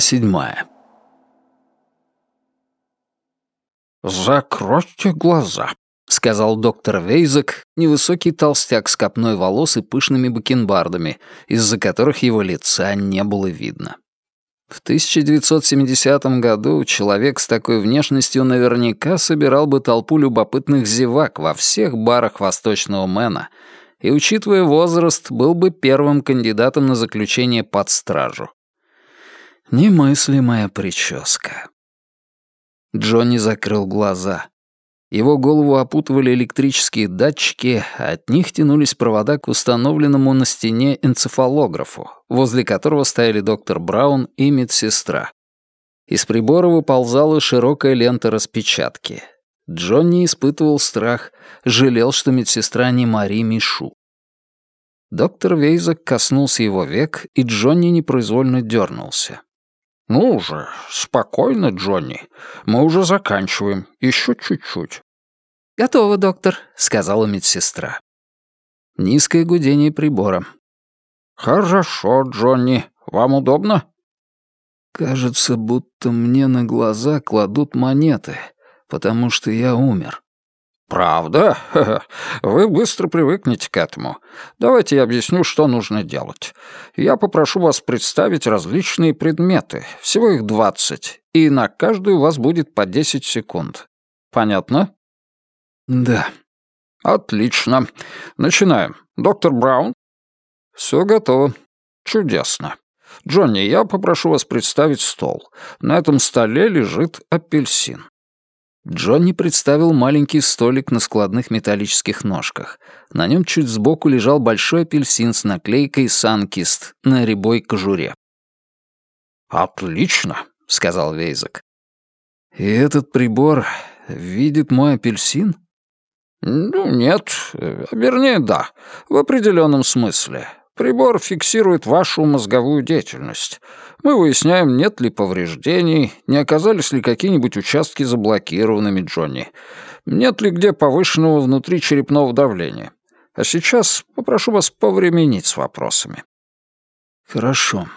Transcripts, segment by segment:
Седьмая. «Закройте глаза», — сказал доктор Вейзек, невысокий толстяк с копной волос и пышными бакенбардами, из-за которых его лица не было видно. В 1970 году человек с такой внешностью наверняка собирал бы толпу любопытных зевак во всех барах Восточного Мэна и, учитывая возраст, был бы первым кандидатом на заключение под стражу. Немыслимая прическа. Джонни закрыл глаза. Его голову опутывали электрические датчики, а от них тянулись провода к установленному на стене энцефалографу, возле которого стояли доктор Браун и медсестра. Из прибора выползала широкая лента распечатки. Джонни испытывал страх, жалел, что медсестра не Мари Мишу. Доктор Вейзак коснулся его век, и Джонни непроизвольно дернулся. «Ну уже, спокойно, Джонни. Мы уже заканчиваем. Еще чуть-чуть». «Готово, доктор», — сказала медсестра. Низкое гудение прибора. «Хорошо, Джонни. Вам удобно?» «Кажется, будто мне на глаза кладут монеты, потому что я умер». «Правда? Вы быстро привыкнете к этому. Давайте я объясню, что нужно делать. Я попрошу вас представить различные предметы, всего их двадцать, и на каждую у вас будет по десять секунд. Понятно?» «Да». «Отлично. Начинаем. Доктор Браун?» «Все готово. Чудесно. Джонни, я попрошу вас представить стол. На этом столе лежит апельсин. Джонни представил маленький столик на складных металлических ножках. На нем чуть сбоку лежал большой апельсин с наклейкой «Санкист» на рябой кожуре. «Отлично», — сказал Вейзек. «И этот прибор видит мой апельсин?» «Ну, нет. Вернее, да. В определенном смысле. Прибор фиксирует вашу мозговую деятельность. Мы выясняем, нет ли повреждений, не оказались ли какие-нибудь участки заблокированными, Джонни. Нет ли где повышенного внутричерепного давления. А сейчас попрошу вас повременить с вопросами. Хорошо.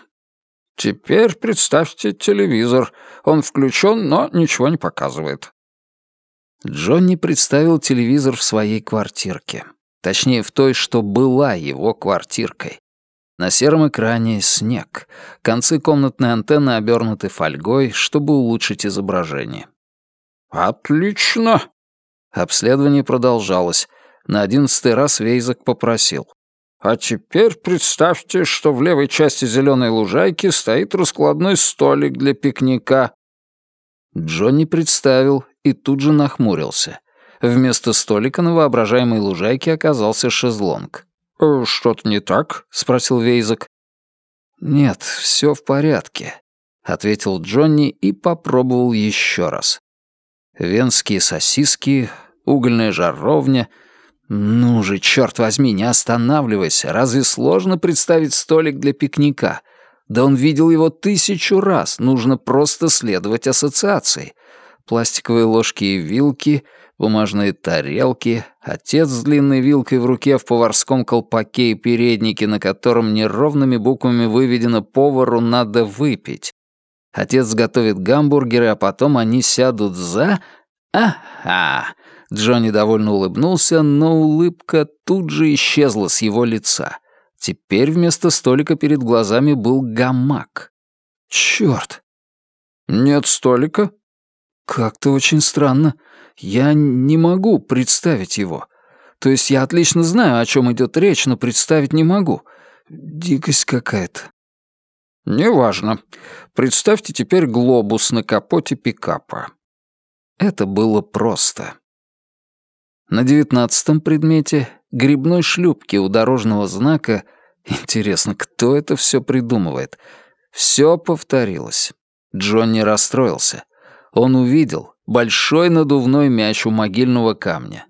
Теперь представьте телевизор. Он включен, но ничего не показывает. Джонни представил телевизор в своей квартирке. Точнее, в той, что была его квартиркой. На сером экране снег. Концы комнатной антенны обернуты фольгой, чтобы улучшить изображение. «Отлично!» Обследование продолжалось. На одиннадцатый раз Вейзак попросил. «А теперь представьте, что в левой части зеленой лужайки стоит раскладной столик для пикника». Джонни представил и тут же нахмурился. Вместо столика на воображаемой лужайке оказался шезлонг. «Э, «Что-то не так?» — спросил Вейзак. «Нет, все в порядке», — ответил Джонни и попробовал еще раз. Венские сосиски, угольная жаровня. Ну же, черт возьми, не останавливайся. Разве сложно представить столик для пикника? Да он видел его тысячу раз, нужно просто следовать ассоциации. Пластиковые ложки и вилки — бумажные тарелки, отец с длинной вилкой в руке в поварском колпаке и переднике, на котором неровными буквами выведено «повару надо выпить». Отец готовит гамбургеры, а потом они сядут за... Ага! Джонни довольно улыбнулся, но улыбка тут же исчезла с его лица. Теперь вместо столика перед глазами был гамак. Чёрт! Нет столика? Как-то очень странно. Я не могу представить его. То есть я отлично знаю, о чем идет речь, но представить не могу. Дикость какая-то. Неважно. Представьте теперь глобус на капоте пикапа. Это было просто. На девятнадцатом предмете грибной шлюпки у дорожного знака Интересно, кто это все придумывает? Все повторилось. Джонни расстроился. Он увидел, большой надувной мяч у могильного камня.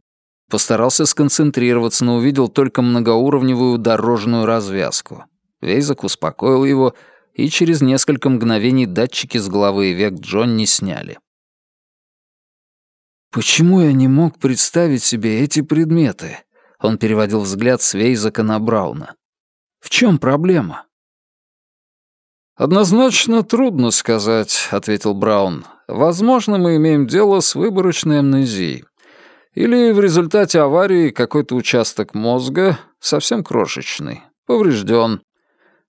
Постарался сконцентрироваться, но увидел только многоуровневую дорожную развязку. Вейзак успокоил его, и через несколько мгновений датчики с головы и век Джонни сняли. «Почему я не мог представить себе эти предметы?» Он переводил взгляд с Вейзака на Брауна. «В чем проблема?» «Однозначно трудно сказать», — ответил Браун. «Возможно, мы имеем дело с выборочной амнезией. Или в результате аварии какой-то участок мозга, совсем крошечный, поврежден.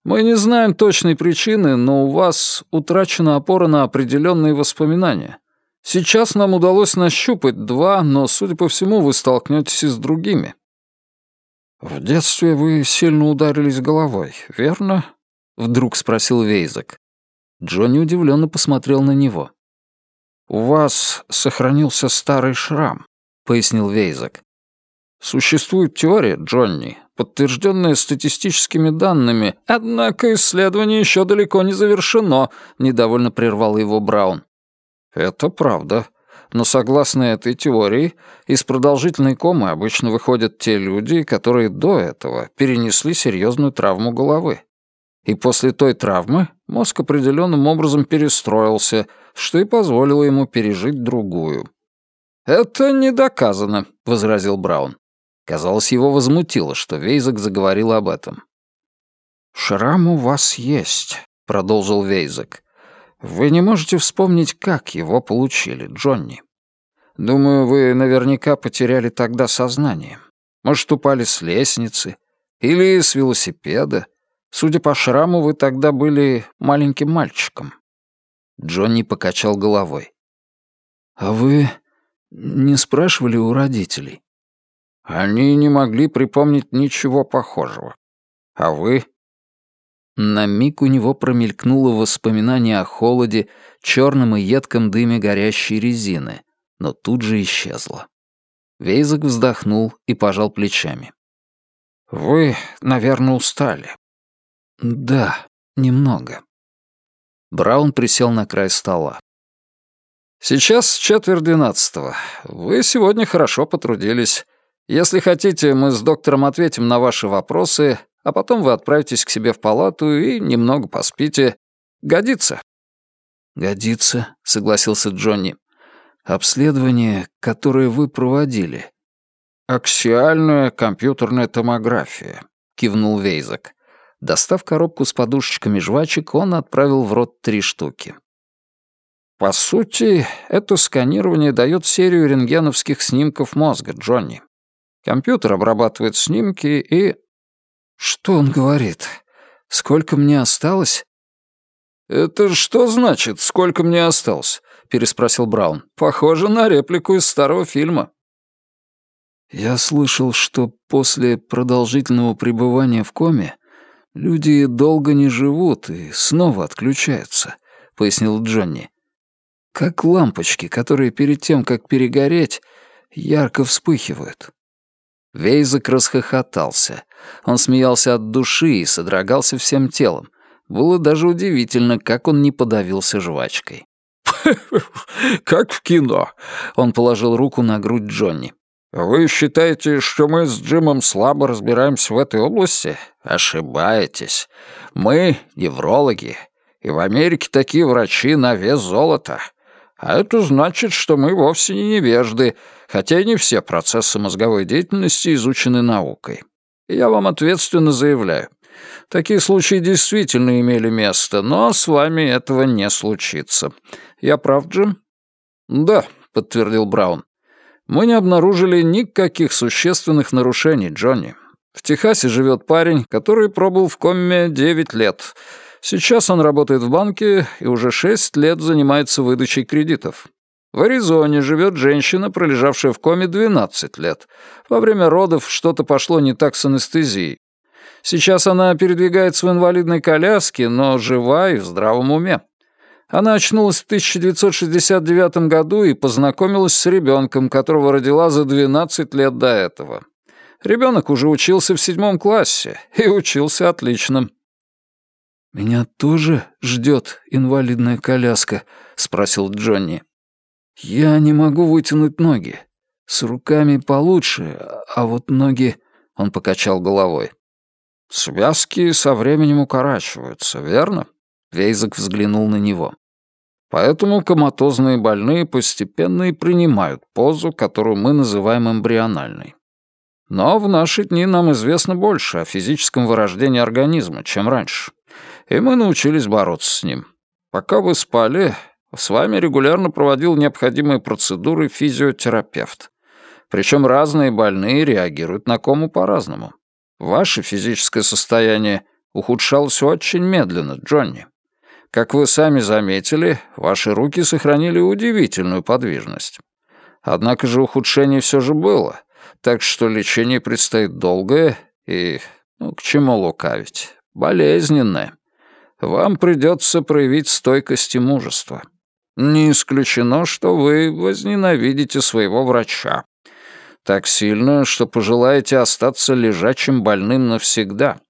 Мы не знаем точной причины, но у вас утрачена опора на определенные воспоминания. Сейчас нам удалось нащупать два, но, судя по всему, вы столкнетесь и с другими. В детстве вы сильно ударились головой, верно? Вдруг спросил Вейзак. Джонни удивленно посмотрел на него. «У вас сохранился старый шрам», — пояснил Вейзак. «Существует теория, Джонни, подтвержденная статистическими данными, однако исследование еще далеко не завершено», — недовольно прервал его Браун. «Это правда. Но согласно этой теории, из продолжительной комы обычно выходят те люди, которые до этого перенесли серьезную травму головы. И после той травмы мозг определенным образом перестроился, что и позволило ему пережить другую. «Это не доказано», — возразил Браун. Казалось, его возмутило, что Вейзак заговорил об этом. «Шрам у вас есть», — продолжил Вейзак. «Вы не можете вспомнить, как его получили, Джонни. Думаю, вы наверняка потеряли тогда сознание. Может, упали с лестницы или с велосипеда. Судя по шраму, вы тогда были маленьким мальчиком». Джонни покачал головой. «А вы не спрашивали у родителей?» «Они не могли припомнить ничего похожего. А вы?» На миг у него промелькнуло воспоминание о холоде, черном и едком дыме горящей резины, но тут же исчезло. Вейзак вздохнул и пожал плечами. «Вы, наверное, устали. «Да, немного». Браун присел на край стола. «Сейчас четверть двенадцатого. Вы сегодня хорошо потрудились. Если хотите, мы с доктором ответим на ваши вопросы, а потом вы отправитесь к себе в палату и немного поспите. Годится?» «Годится», — согласился Джонни. «Обследование, которое вы проводили». «Аксиальная компьютерная томография», — кивнул Вейзак. Достав коробку с подушечками жвачек, он отправил в рот три штуки. По сути, это сканирование дает серию рентгеновских снимков мозга, Джонни. Компьютер обрабатывает снимки и... Что он говорит? Сколько мне осталось? «Это что значит, сколько мне осталось?» — переспросил Браун. «Похоже на реплику из старого фильма». Я слышал, что после продолжительного пребывания в коме «Люди долго не живут и снова отключаются», — пояснил Джонни. «Как лампочки, которые перед тем, как перегореть, ярко вспыхивают». Вейзек расхохотался. Он смеялся от души и содрогался всем телом. Было даже удивительно, как он не подавился жвачкой. «Как в кино», — он положил руку на грудь Джонни. «Вы считаете, что мы с Джимом слабо разбираемся в этой области? Ошибаетесь. Мы — неврологи, и в Америке такие врачи на вес золота. А это значит, что мы вовсе не невежды, хотя и не все процессы мозговой деятельности изучены наукой. Я вам ответственно заявляю, такие случаи действительно имели место, но с вами этого не случится. Я прав, Джим?» «Да», — подтвердил Браун. Мы не обнаружили никаких существенных нарушений, Джонни. В Техасе живет парень, который пробыл в коме 9 лет. Сейчас он работает в банке и уже 6 лет занимается выдачей кредитов. В Аризоне живет женщина, пролежавшая в коме 12 лет. Во время родов что-то пошло не так с анестезией. Сейчас она передвигается в инвалидной коляске, но жива и в здравом уме. Она очнулась в 1969 году и познакомилась с ребенком, которого родила за 12 лет до этого. Ребенок уже учился в седьмом классе и учился отлично. «Меня тоже ждет инвалидная коляска?» — спросил Джонни. «Я не могу вытянуть ноги. С руками получше, а вот ноги...» — он покачал головой. «Связки со временем укорачиваются, верно?» Вейзак взглянул на него. Поэтому коматозные больные постепенно и принимают позу, которую мы называем эмбриональной. Но в наши дни нам известно больше о физическом вырождении организма, чем раньше. И мы научились бороться с ним. Пока вы спали, с вами регулярно проводил необходимые процедуры физиотерапевт. Причем разные больные реагируют на кому по-разному. Ваше физическое состояние ухудшалось очень медленно, Джонни. Как вы сами заметили, ваши руки сохранили удивительную подвижность. Однако же ухудшение все же было, так что лечение предстоит долгое и, ну, к чему лукавить, болезненное. Вам придется проявить стойкость и мужество. Не исключено, что вы возненавидите своего врача. Так сильно, что пожелаете остаться лежачим больным навсегда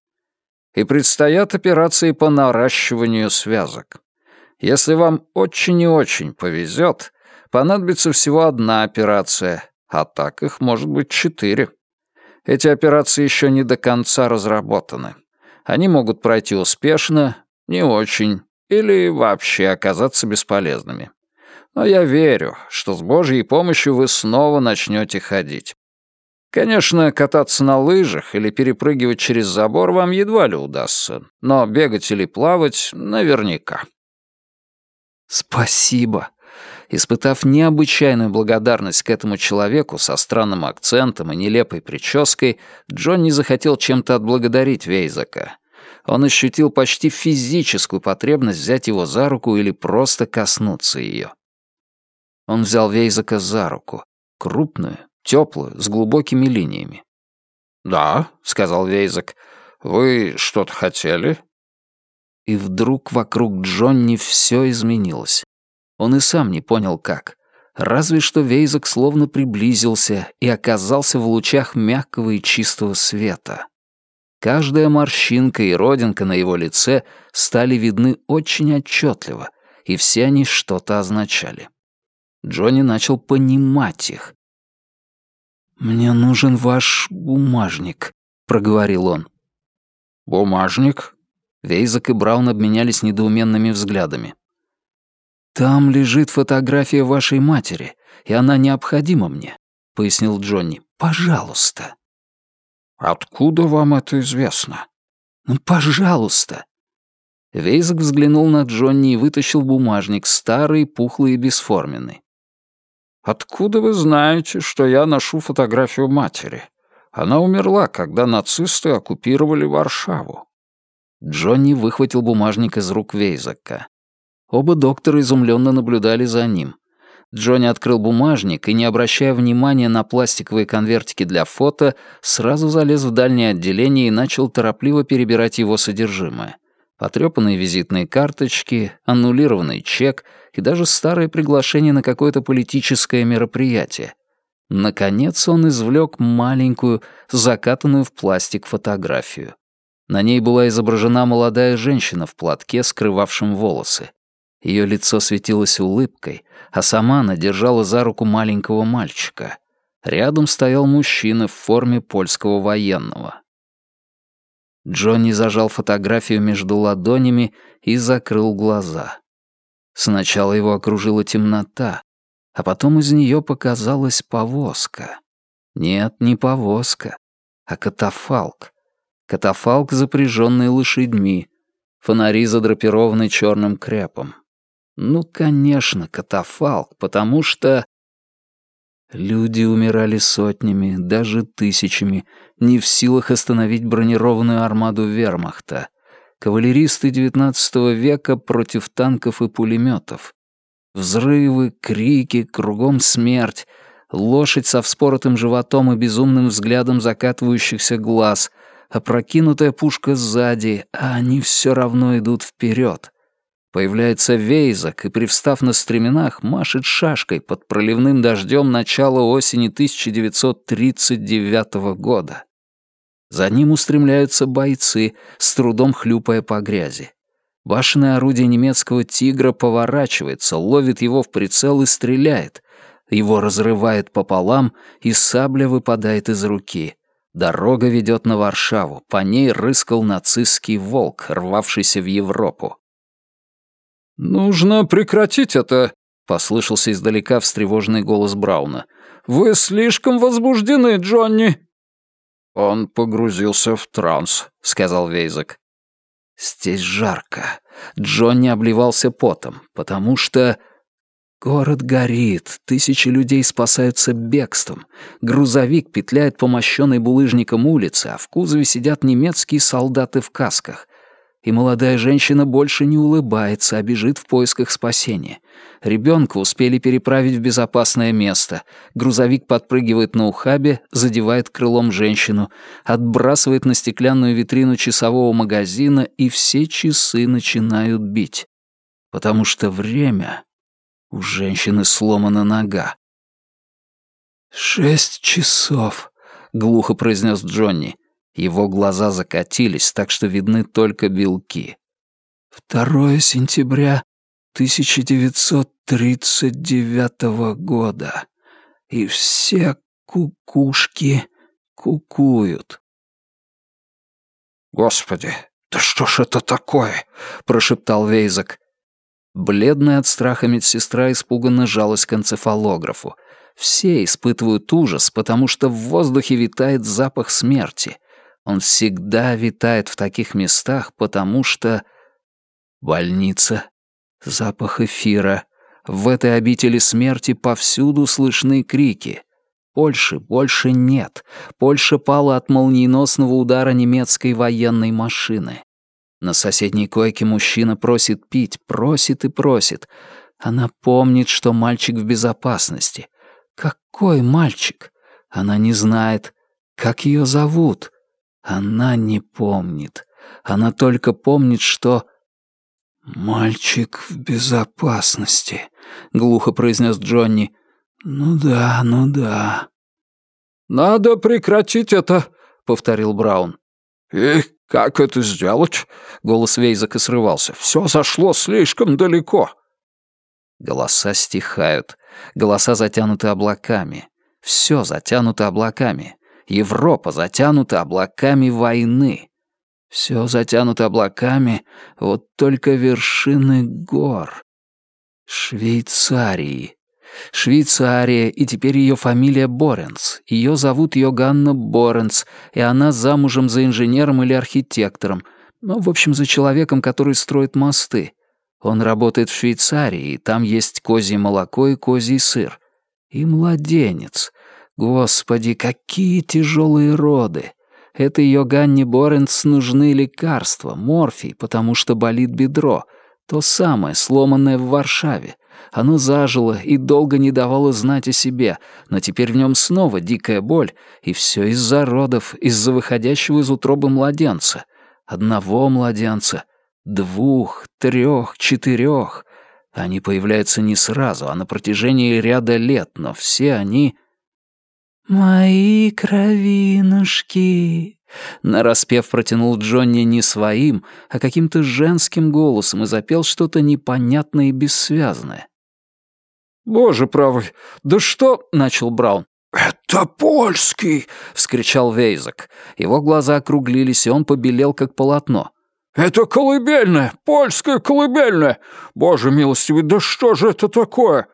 и предстоят операции по наращиванию связок. Если вам очень и очень повезет, понадобится всего одна операция, а так их может быть четыре. Эти операции еще не до конца разработаны. Они могут пройти успешно, не очень, или вообще оказаться бесполезными. Но я верю, что с Божьей помощью вы снова начнете ходить. Конечно, кататься на лыжах или перепрыгивать через забор вам едва ли удастся, но бегать или плавать наверняка. Спасибо. Испытав необычайную благодарность к этому человеку со странным акцентом и нелепой прической, Джон не захотел чем-то отблагодарить Вейзака. Он ощутил почти физическую потребность взять его за руку или просто коснуться ее. Он взял Вейзака за руку, крупную, теплую, с глубокими линиями. «Да», — сказал Вейзак, — «вы что-то хотели?» И вдруг вокруг Джонни все изменилось. Он и сам не понял, как. Разве что Вейзак словно приблизился и оказался в лучах мягкого и чистого света. Каждая морщинка и родинка на его лице стали видны очень отчетливо, и все они что-то означали. Джонни начал понимать их, «Мне нужен ваш бумажник», — проговорил он. «Бумажник?» Вейзак и Браун обменялись недоуменными взглядами. «Там лежит фотография вашей матери, и она необходима мне», — пояснил Джонни. «Пожалуйста». «Откуда вам это известно?» «Ну, пожалуйста». Вейзак взглянул на Джонни и вытащил бумажник, старый, пухлый и бесформенный. «Откуда вы знаете, что я ношу фотографию матери? Она умерла, когда нацисты оккупировали Варшаву». Джонни выхватил бумажник из рук Вейзака. Оба доктора изумленно наблюдали за ним. Джонни открыл бумажник и, не обращая внимания на пластиковые конвертики для фото, сразу залез в дальнее отделение и начал торопливо перебирать его содержимое потрёпанные визитные карточки, аннулированный чек и даже старое приглашение на какое-то политическое мероприятие. Наконец он извлёк маленькую, закатанную в пластик фотографию. На ней была изображена молодая женщина в платке, скрывавшем волосы. Её лицо светилось улыбкой, а сама она держала за руку маленького мальчика. Рядом стоял мужчина в форме польского военного. Джонни зажал фотографию между ладонями и закрыл глаза. Сначала его окружила темнота, а потом из нее показалась повозка. Нет, не повозка, а катафалк. Катафалк, запряженный лошадьми, фонари, задрапированные черным крепом. Ну, конечно, катафалк, потому что Люди умирали сотнями, даже тысячами, не в силах остановить бронированную армаду вермахта. Кавалеристы XIX века против танков и пулеметов. Взрывы, крики, кругом смерть, лошадь со вспоротым животом и безумным взглядом закатывающихся глаз, опрокинутая пушка сзади, а они все равно идут вперед. Появляется Вейзак и, привстав на стременах, машет шашкой под проливным дождем начала осени 1939 года. За ним устремляются бойцы, с трудом хлюпая по грязи. Башенное орудие немецкого «Тигра» поворачивается, ловит его в прицел и стреляет. Его разрывает пополам, и сабля выпадает из руки. Дорога ведет на Варшаву, по ней рыскал нацистский волк, рвавшийся в Европу. «Нужно прекратить это», — послышался издалека встревоженный голос Брауна. «Вы слишком возбуждены, Джонни». «Он погрузился в транс», — сказал Вейзек. «Здесь жарко. Джонни обливался потом, потому что...» Город горит, тысячи людей спасаются бегством. Грузовик петляет по мощенной булыжником улице, а в кузове сидят немецкие солдаты в касках и молодая женщина больше не улыбается, а бежит в поисках спасения. Ребенка успели переправить в безопасное место. Грузовик подпрыгивает на ухабе, задевает крылом женщину, отбрасывает на стеклянную витрину часового магазина, и все часы начинают бить. Потому что время... У женщины сломана нога. «Шесть часов», — глухо произнес Джонни. Его глаза закатились, так что видны только белки. «Второе сентября 1939 года. И все кукушки кукуют». «Господи, да что ж это такое?» — прошептал Вейзак. Бледная от страха медсестра испуганно жалась к энцефалографу. Все испытывают ужас, потому что в воздухе витает запах смерти. Он всегда витает в таких местах, потому что... Больница, запах эфира. В этой обители смерти повсюду слышны крики. Польши больше нет. Польша пала от молниеносного удара немецкой военной машины. На соседней койке мужчина просит пить, просит и просит. Она помнит, что мальчик в безопасности. Какой мальчик? Она не знает. Как ее зовут? Она не помнит. Она только помнит, что... «Мальчик в безопасности», — глухо произнес Джонни. «Ну да, ну да». «Надо прекратить это», — повторил Браун. «И как это сделать?» — голос Вейзака срывался. «Все зашло слишком далеко». Голоса стихают, голоса затянуты облаками. Все затянуто облаками. Европа затянута облаками войны. Все затянуто облаками, вот только вершины гор. Швейцарии. Швейцария, и теперь ее фамилия Боренц. Ее зовут Йоганна Боренц, и она замужем за инженером или архитектором, ну, в общем, за человеком, который строит мосты. Он работает в Швейцарии, и там есть козье молоко и козий сыр. И младенец. Господи, какие тяжелые роды! Этой Йоганне Боренс нужны лекарства, морфий, потому что болит бедро. То самое, сломанное в Варшаве. Оно зажило и долго не давало знать о себе, но теперь в нем снова дикая боль, и все из-за родов, из-за выходящего из утробы младенца. Одного младенца, двух, трех, четырех. Они появляются не сразу, а на протяжении ряда лет, но все они «Мои кровинушки!» Нараспев протянул Джонни не своим, а каким-то женским голосом и запел что-то непонятное и бессвязное. «Боже правый, да что...» — начал Браун. «Это польский!» — вскричал Вейзак. Его глаза округлились, и он побелел, как полотно. «Это колыбельная! Польская колыбельная! Боже милостивый, да что же это такое?»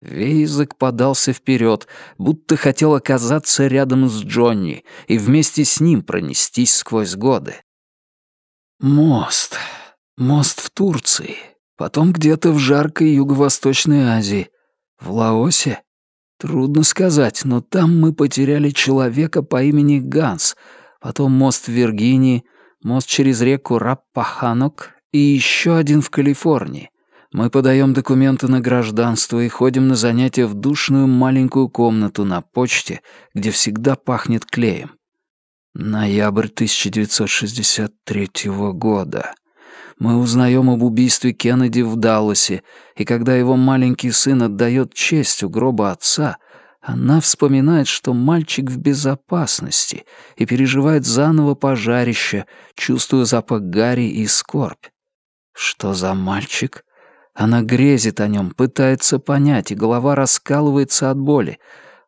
Вейзек подался вперед, будто хотел оказаться рядом с Джонни и вместе с ним пронестись сквозь годы. Мост. Мост в Турции. Потом где-то в жаркой Юго-Восточной Азии. В Лаосе? Трудно сказать, но там мы потеряли человека по имени Ганс. Потом мост в Виргинии, мост через реку Раппаханок и еще один в Калифорнии. Мы подаем документы на гражданство и ходим на занятия в душную маленькую комнату на почте, где всегда пахнет клеем. Ноябрь 1963 года. Мы узнаем об убийстве Кеннеди в Далласе, и когда его маленький сын отдает честь у гроба отца, она вспоминает, что мальчик в безопасности и переживает заново пожарище, чувствуя запах гари и скорбь. Что за мальчик? Она грезит о нем, пытается понять, и голова раскалывается от боли.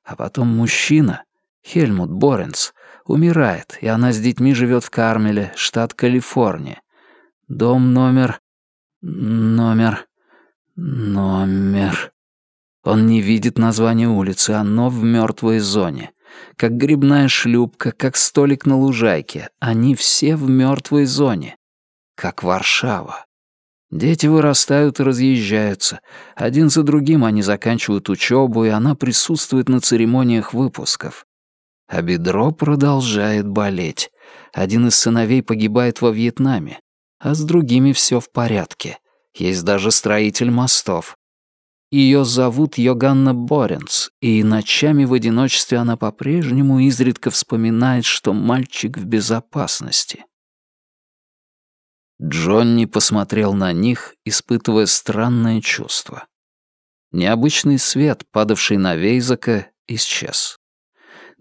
А потом мужчина, Хельмут Боренс, умирает, и она с детьми живет в Кармеле, штат Калифорния. Дом номер... номер... номер... Он не видит название улицы, оно в мертвой зоне. как грибная шлюпка, как столик на лужайке. Они все в мертвой зоне. Как Варшава. Дети вырастают и разъезжаются. Один за другим они заканчивают учебу, и она присутствует на церемониях выпусков. А бедро продолжает болеть. Один из сыновей погибает во Вьетнаме, а с другими все в порядке. Есть даже строитель мостов. Ее зовут Йоганна Боренц, и ночами в одиночестве она по-прежнему изредка вспоминает, что мальчик в безопасности. Джонни посмотрел на них, испытывая странное чувство. Необычный свет, падавший на Вейзака, исчез.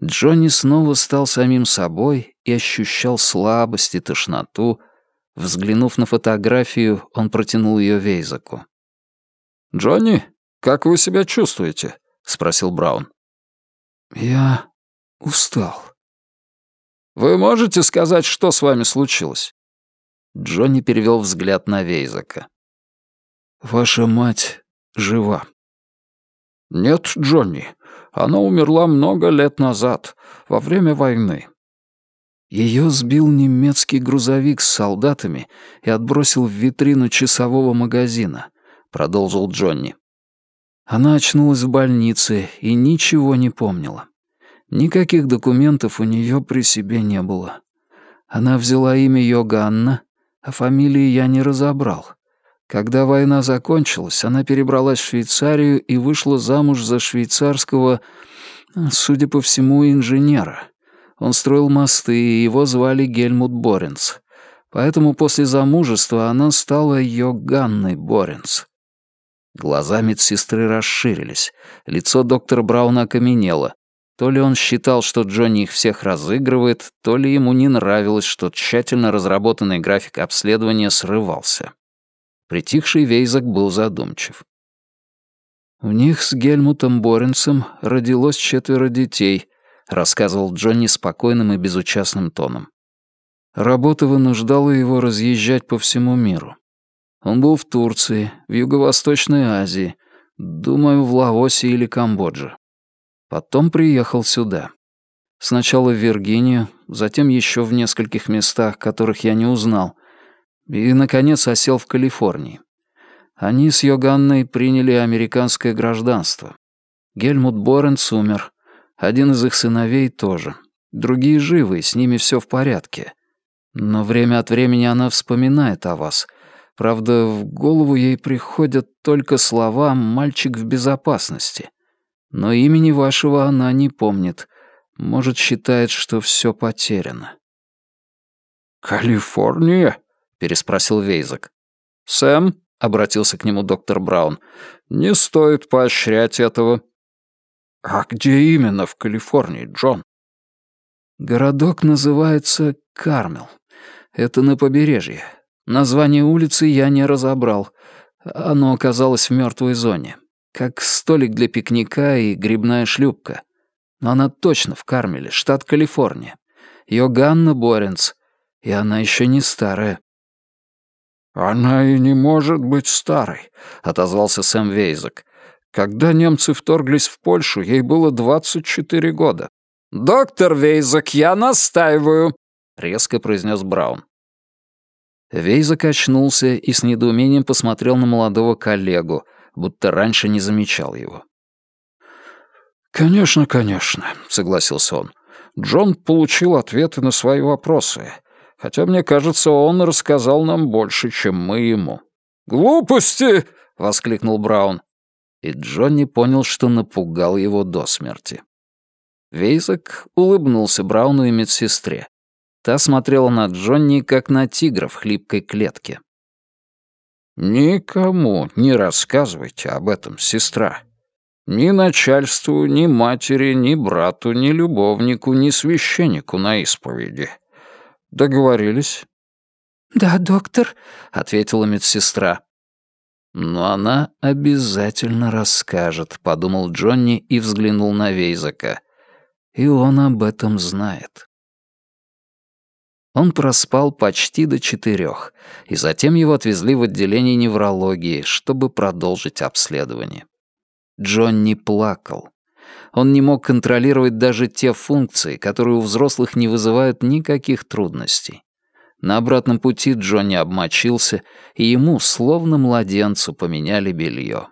Джонни снова стал самим собой и ощущал слабость и тошноту. Взглянув на фотографию, он протянул ее Вейзаку. «Джонни, как вы себя чувствуете?» — спросил Браун. «Я устал». «Вы можете сказать, что с вами случилось?» Джонни перевел взгляд на Вейзака. «Ваша мать жива». «Нет, Джонни, она умерла много лет назад, во время войны». Ее сбил немецкий грузовик с солдатами и отбросил в витрину часового магазина, продолжил Джонни. Она очнулась в больнице и ничего не помнила. Никаких документов у нее при себе не было. Она взяла имя Йоганна, а фамилии я не разобрал. Когда война закончилась, она перебралась в Швейцарию и вышла замуж за швейцарского, судя по всему, инженера. Он строил мосты, и его звали Гельмут Боренц. Поэтому после замужества она стала Йоганной Боренц. Глаза медсестры расширились. Лицо доктора Брауна окаменело. То ли он считал, что Джонни их всех разыгрывает, то ли ему не нравилось, что тщательно разработанный график обследования срывался. Притихший Вейзак был задумчив. «У них с Гельмутом Боренцем родилось четверо детей», — рассказывал Джонни спокойным и безучастным тоном. Работа вынуждала его разъезжать по всему миру. Он был в Турции, в Юго-Восточной Азии, думаю, в Лаосе или Камбодже. Потом приехал сюда. Сначала в Виргинию, затем еще в нескольких местах, которых я не узнал. И, наконец, осел в Калифорнии. Они с Йоганной приняли американское гражданство. Гельмут Боренц умер. Один из их сыновей тоже. Другие живы, с ними все в порядке. Но время от времени она вспоминает о вас. Правда, в голову ей приходят только слова «мальчик в безопасности» но имени вашего она не помнит. Может, считает, что все потеряно». «Калифорния?» — переспросил Вейзак. «Сэм», — обратился к нему доктор Браун, — «не стоит поощрять этого». «А где именно в Калифорнии, Джон?» «Городок называется Кармел. Это на побережье. Название улицы я не разобрал. Оно оказалось в мертвой зоне как столик для пикника и грибная шлюпка. Но она точно в Кармеле, штат Калифорния. Йоганна Боренц. И она еще не старая. «Она и не может быть старой», — отозвался Сэм Вейзек. «Когда немцы вторглись в Польшу, ей было 24 года». «Доктор Вейзек, я настаиваю», — резко произнес Браун. Вейзек очнулся и с недоумением посмотрел на молодого коллегу — будто раньше не замечал его. «Конечно, конечно», — согласился он. «Джон получил ответы на свои вопросы, хотя, мне кажется, он рассказал нам больше, чем мы ему». «Глупости!» — воскликнул Браун. И Джонни понял, что напугал его до смерти. Вейзак улыбнулся Брауну и медсестре. Та смотрела на Джонни, как на тигра в хлипкой клетке. «Никому не рассказывайте об этом, сестра. Ни начальству, ни матери, ни брату, ни любовнику, ни священнику на исповеди. Договорились?» «Да, доктор», — ответила медсестра. «Но она обязательно расскажет», — подумал Джонни и взглянул на Вейзака. «И он об этом знает». Он проспал почти до четырех, и затем его отвезли в отделение неврологии, чтобы продолжить обследование. Джонни плакал. Он не мог контролировать даже те функции, которые у взрослых не вызывают никаких трудностей. На обратном пути Джонни обмочился, и ему, словно младенцу, поменяли белье.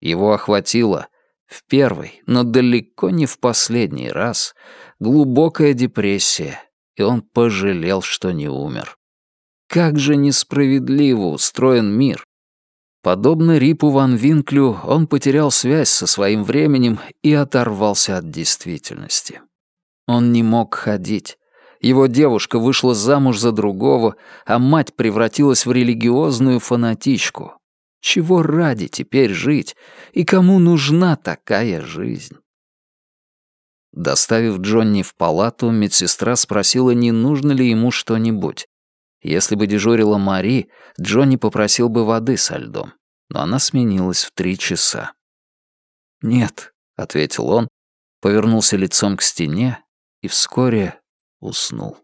Его охватило в первый, но далеко не в последний раз глубокая депрессия, и он пожалел, что не умер. Как же несправедливо устроен мир. Подобно Рипу Ван Винклю, он потерял связь со своим временем и оторвался от действительности. Он не мог ходить. Его девушка вышла замуж за другого, а мать превратилась в религиозную фанатичку. Чего ради теперь жить? И кому нужна такая жизнь? Доставив Джонни в палату, медсестра спросила, не нужно ли ему что-нибудь. Если бы дежурила Мари, Джонни попросил бы воды со льдом, но она сменилась в три часа. «Нет», — ответил он, повернулся лицом к стене и вскоре уснул.